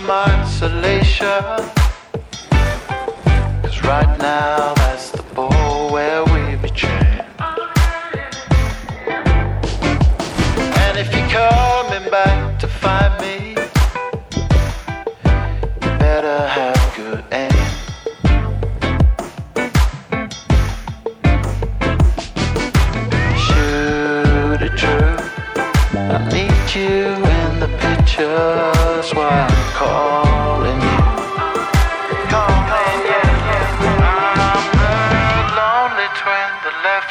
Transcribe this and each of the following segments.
from isolation. Cause right now that's the ball where we be trained.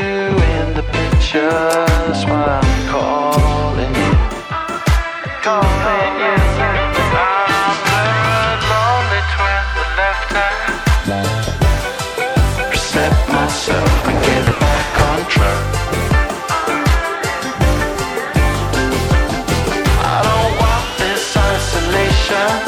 in the pictures while I'm calling you. Calling you. I'm lonely. Reset myself and get it back on track. I don't want this isolation.